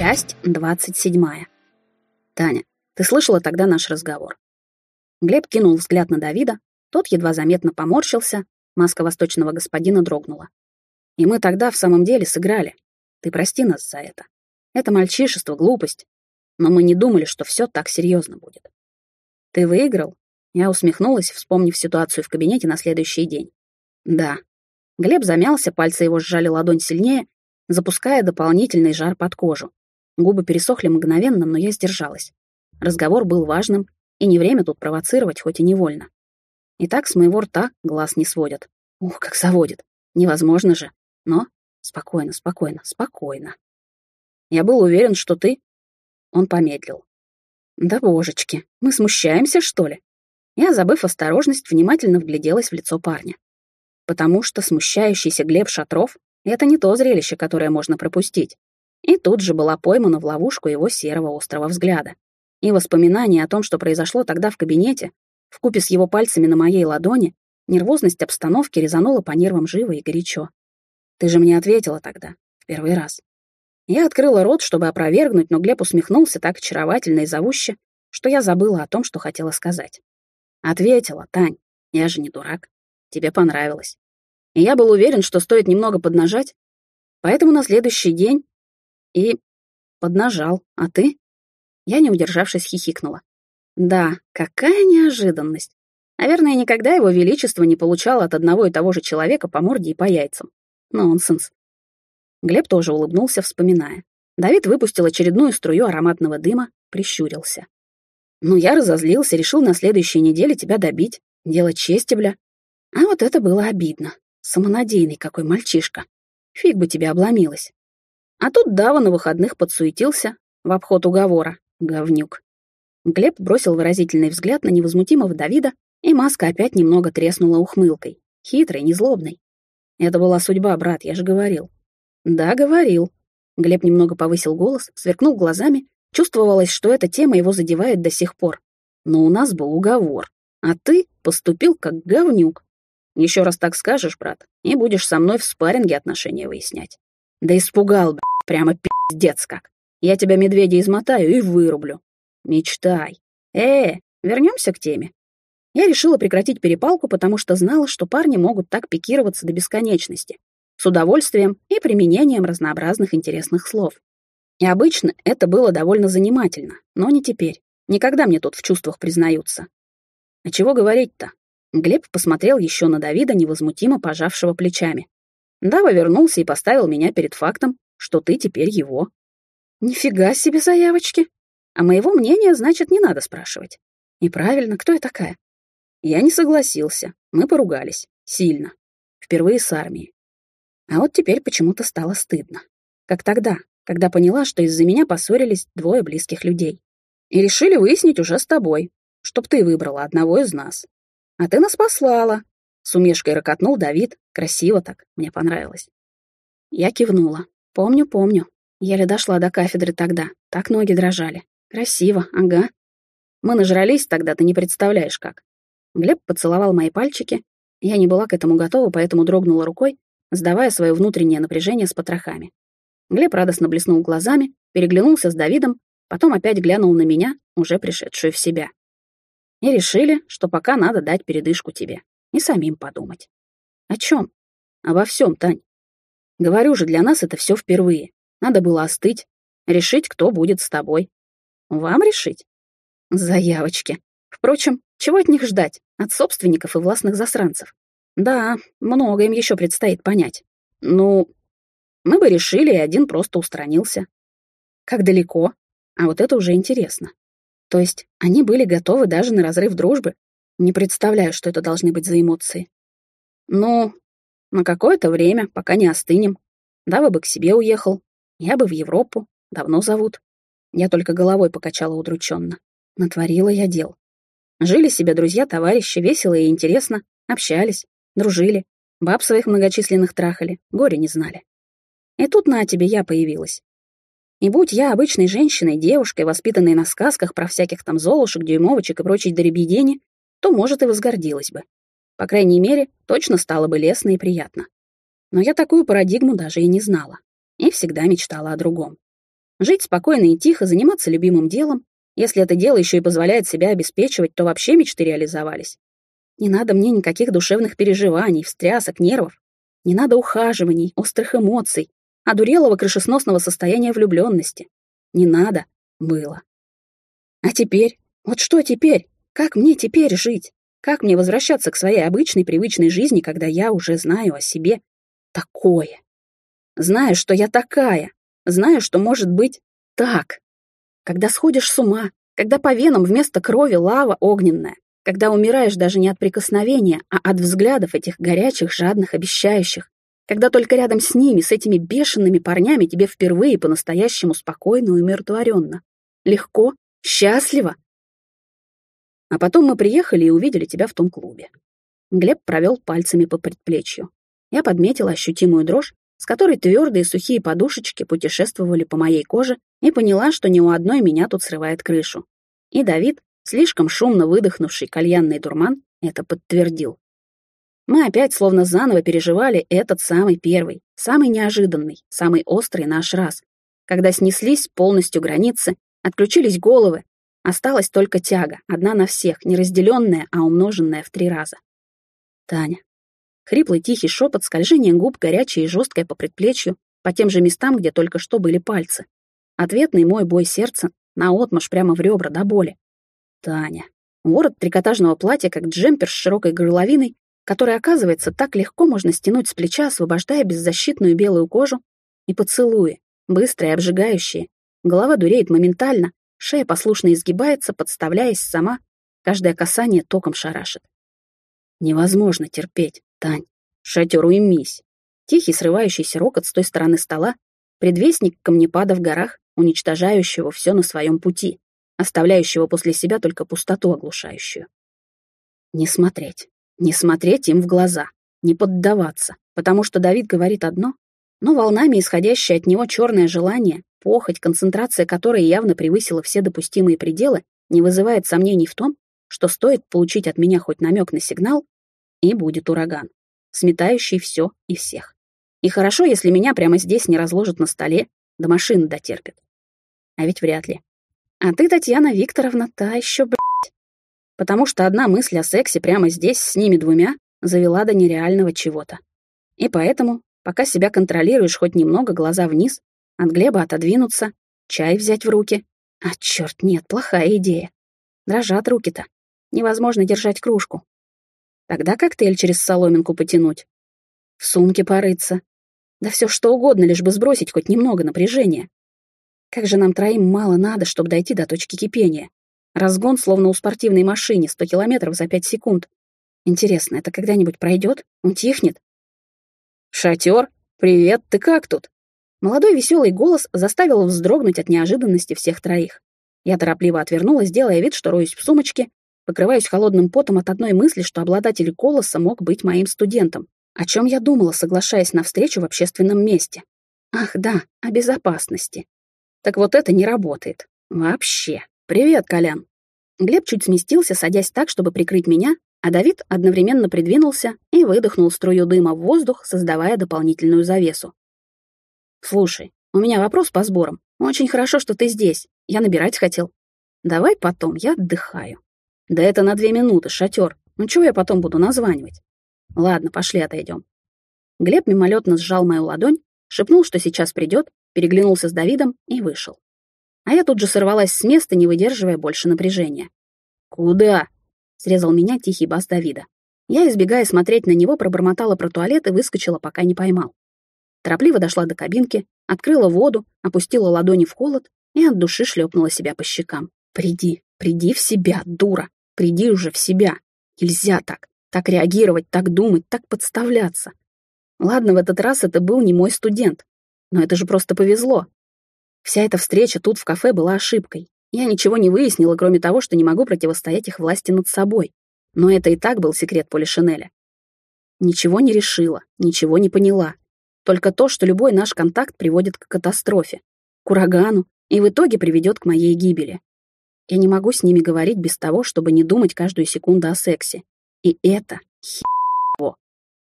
Часть двадцать седьмая. Таня, ты слышала тогда наш разговор? Глеб кинул взгляд на Давида, тот едва заметно поморщился, маска восточного господина дрогнула. И мы тогда в самом деле сыграли. Ты прости нас за это. Это мальчишество, глупость. Но мы не думали, что все так серьезно будет. Ты выиграл? Я усмехнулась, вспомнив ситуацию в кабинете на следующий день. Да. Глеб замялся, пальцы его сжали ладонь сильнее, запуская дополнительный жар под кожу. Губы пересохли мгновенно, но я сдержалась. Разговор был важным, и не время тут провоцировать, хоть и невольно. И так с моего рта глаз не сводят. Ух, как заводит. Невозможно же. Но спокойно, спокойно, спокойно. Я был уверен, что ты... Он помедлил. Да божечки, мы смущаемся, что ли? Я, забыв осторожность, внимательно вгляделась в лицо парня. Потому что смущающийся Глеб Шатров — это не то зрелище, которое можно пропустить. И тут же была поймана в ловушку его серого острого взгляда. И воспоминания о том, что произошло тогда в кабинете, вкупе с его пальцами на моей ладони, нервозность обстановки резанула по нервам живо и горячо. «Ты же мне ответила тогда, в первый раз». Я открыла рот, чтобы опровергнуть, но Глеб усмехнулся так очаровательно и зовуще, что я забыла о том, что хотела сказать. Ответила, Тань, я же не дурак. Тебе понравилось. И я был уверен, что стоит немного поднажать, поэтому на следующий день и поднажал. А ты? Я, не удержавшись, хихикнула. Да, какая неожиданность. Наверное, никогда его величество не получало от одного и того же человека по морде и по яйцам. Нонсенс. Глеб тоже улыбнулся, вспоминая. Давид выпустил очередную струю ароматного дыма, прищурился. «Ну, я разозлился, решил на следующей неделе тебя добить, делать чести, бля. А вот это было обидно. Самонадеянный какой мальчишка. Фиг бы тебе обломилась. А тут Дава на выходных подсуетился в обход уговора. Говнюк. Глеб бросил выразительный взгляд на невозмутимого Давида, и маска опять немного треснула ухмылкой. Хитрой, незлобной. Это была судьба, брат, я же говорил. Да, говорил. Глеб немного повысил голос, сверкнул глазами. Чувствовалось, что эта тема его задевает до сих пор. Но у нас был уговор. А ты поступил как говнюк. Еще раз так скажешь, брат, и будешь со мной в спарринге отношения выяснять. Да испугал, б***ь, прямо пиздец как. Я тебя, медведя, измотаю и вырублю. Мечтай. Э, вернемся к теме. Я решила прекратить перепалку, потому что знала, что парни могут так пикироваться до бесконечности, с удовольствием и применением разнообразных интересных слов. И обычно это было довольно занимательно, но не теперь. Никогда мне тут в чувствах признаются. А чего говорить-то? Глеб посмотрел еще на Давида, невозмутимо пожавшего плечами. Дава вернулся и поставил меня перед фактом, что ты теперь его. Нифига себе заявочки. А моего мнения, значит, не надо спрашивать. И правильно, кто я такая? Я не согласился. Мы поругались. Сильно. Впервые с армией. А вот теперь почему-то стало стыдно. Как тогда, когда поняла, что из-за меня поссорились двое близких людей. И решили выяснить уже с тобой, чтоб ты выбрала одного из нас. А ты нас послала, с умешкой ракотнул Давид. Красиво так, мне понравилось. Я кивнула. Помню, помню. Еле дошла до кафедры тогда. Так ноги дрожали. Красиво, ага. Мы нажрались тогда, ты не представляешь как. Глеб поцеловал мои пальчики. Я не была к этому готова, поэтому дрогнула рукой, сдавая свое внутреннее напряжение с потрохами. Глеб радостно блеснул глазами, переглянулся с Давидом, потом опять глянул на меня, уже пришедшую в себя. И решили, что пока надо дать передышку тебе и самим подумать. О чем? Обо всем, Тань. Говорю же, для нас это все впервые. Надо было остыть, решить, кто будет с тобой. Вам решить? Заявочки. Впрочем, чего от них ждать? От собственников и властных засранцев. Да, много им еще предстоит понять. Ну, мы бы решили, и один просто устранился. Как далеко? А вот это уже интересно. То есть они были готовы даже на разрыв дружбы, не представляю, что это должны быть за эмоции. Ну, на какое-то время, пока не остынем. Дава бы к себе уехал. Я бы в Европу. Давно зовут. Я только головой покачала удрученно. Натворила я дел. Жили себе друзья-товарищи, весело и интересно, общались, дружили, баб своих многочисленных трахали, горе не знали. И тут на тебе я появилась. И будь я обычной женщиной, девушкой, воспитанной на сказках про всяких там золушек, дюймовочек и прочей дребедени, то, может, и возгордилась бы. По крайней мере, точно стало бы лестно и приятно. Но я такую парадигму даже и не знала. И всегда мечтала о другом. Жить спокойно и тихо, заниматься любимым делом. Если это дело еще и позволяет себя обеспечивать, то вообще мечты реализовались. Не надо мне никаких душевных переживаний, встрясок, нервов. Не надо ухаживаний, острых эмоций, одурелого крышесносного состояния влюбленности. Не надо было. А теперь? Вот что теперь? Как мне теперь жить? Как мне возвращаться к своей обычной, привычной жизни, когда я уже знаю о себе такое? Знаю, что я такая. Знаю, что может быть так. Когда сходишь с ума, когда по венам вместо крови лава огненная, когда умираешь даже не от прикосновения, а от взглядов этих горячих, жадных, обещающих, когда только рядом с ними, с этими бешеными парнями, тебе впервые по-настоящему спокойно и умиротворенно. Легко, счастливо, а потом мы приехали и увидели тебя в том клубе. Глеб провел пальцами по предплечью. Я подметила ощутимую дрожь, с которой твердые сухие подушечки путешествовали по моей коже и поняла, что ни у одной меня тут срывает крышу. И Давид, слишком шумно выдохнувший кальянный дурман, это подтвердил. Мы опять словно заново переживали этот самый первый, самый неожиданный, самый острый наш раз, когда снеслись полностью границы, отключились головы, Осталась только тяга, одна на всех, не разделенная, а умноженная в три раза. Таня. Хриплый тихий шепот, скольжение губ, горячее и жесткое по предплечью, по тем же местам, где только что были пальцы. Ответный мой бой сердца, наотмашь прямо в ребра до боли. Таня. Ворот трикотажного платья, как джемпер с широкой горловиной, который, оказывается, так легко можно стянуть с плеча, освобождая беззащитную белую кожу, и поцелуи, быстрые, обжигающие. Голова дуреет моментально, Шея послушно изгибается, подставляясь сама. Каждое касание током шарашит. Невозможно терпеть, Тань. Шатер уймись. Тихий срывающийся рокот с той стороны стола, предвестник камнепада в горах, уничтожающего все на своем пути, оставляющего после себя только пустоту оглушающую. Не смотреть, не смотреть им в глаза, не поддаваться, потому что Давид говорит одно, но волнами исходящее от него черное желание Похоть, концентрация которой явно превысила все допустимые пределы, не вызывает сомнений в том, что стоит получить от меня хоть намек на сигнал, и будет ураган, сметающий все и всех. И хорошо, если меня прямо здесь не разложат на столе, до машины дотерпят. А ведь вряд ли. А ты, Татьяна Викторовна, та еще, блядь. Потому что одна мысль о сексе прямо здесь с ними двумя завела до нереального чего-то. И поэтому, пока себя контролируешь хоть немного, глаза вниз, от Глеба отодвинуться, чай взять в руки. А черт, нет, плохая идея. Дрожат руки-то. Невозможно держать кружку. Тогда коктейль через соломинку потянуть. В сумке порыться. Да все что угодно, лишь бы сбросить хоть немного напряжения. Как же нам троим мало надо, чтобы дойти до точки кипения. Разгон, словно у спортивной машины, 100 километров за 5 секунд. Интересно, это когда-нибудь пройдет? Утихнет? «Шатер? Привет, ты как тут?» Молодой веселый голос заставил вздрогнуть от неожиданности всех троих. Я торопливо отвернулась, делая вид, что роюсь в сумочке, покрываюсь холодным потом от одной мысли, что обладатель голоса мог быть моим студентом. О чем я думала, соглашаясь на встречу в общественном месте? Ах, да, о безопасности. Так вот это не работает. Вообще. Привет, Колян. Глеб чуть сместился, садясь так, чтобы прикрыть меня, а Давид одновременно придвинулся и выдохнул струю дыма в воздух, создавая дополнительную завесу. «Слушай, у меня вопрос по сборам. Очень хорошо, что ты здесь. Я набирать хотел. Давай потом, я отдыхаю». «Да это на две минуты, шатер. Ну чего я потом буду названивать?» «Ладно, пошли отойдем». Глеб мимолетно сжал мою ладонь, шепнул, что сейчас придет, переглянулся с Давидом и вышел. А я тут же сорвалась с места, не выдерживая больше напряжения. «Куда?» — срезал меня тихий бас Давида. Я, избегая смотреть на него, пробормотала про туалет и выскочила, пока не поймал. Торопливо дошла до кабинки, открыла воду, опустила ладони в холод и от души шлепнула себя по щекам. «Приди, приди в себя, дура! Приди уже в себя! Нельзя так! Так реагировать, так думать, так подставляться!» Ладно, в этот раз это был не мой студент, но это же просто повезло. Вся эта встреча тут в кафе была ошибкой. Я ничего не выяснила, кроме того, что не могу противостоять их власти над собой. Но это и так был секрет Поли Шинеля. Ничего не решила, ничего не поняла. Только то, что любой наш контакт приводит к катастрофе, к урагану и в итоге приведет к моей гибели. Я не могу с ними говорить без того, чтобы не думать каждую секунду о сексе. И это херово.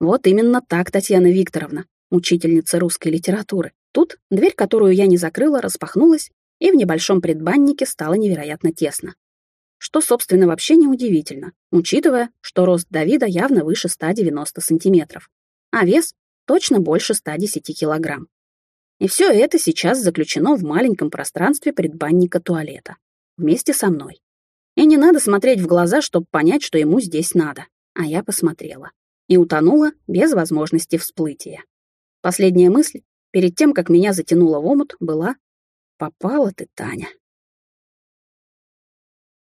Вот именно так, Татьяна Викторовна. учительница русской литературы. Тут дверь, которую я не закрыла, распахнулась, и в небольшом предбаннике стало невероятно тесно. Что, собственно, вообще неудивительно, учитывая, что рост Давида явно выше 190 сантиметров, а вес точно больше 110 килограмм. И все это сейчас заключено в маленьком пространстве предбанника туалета. Вместе со мной. И не надо смотреть в глаза, чтобы понять, что ему здесь надо. А я посмотрела. И утонула без возможности всплытия. Последняя мысль, перед тем, как меня затянуло в омут, была «Попала ты, Таня».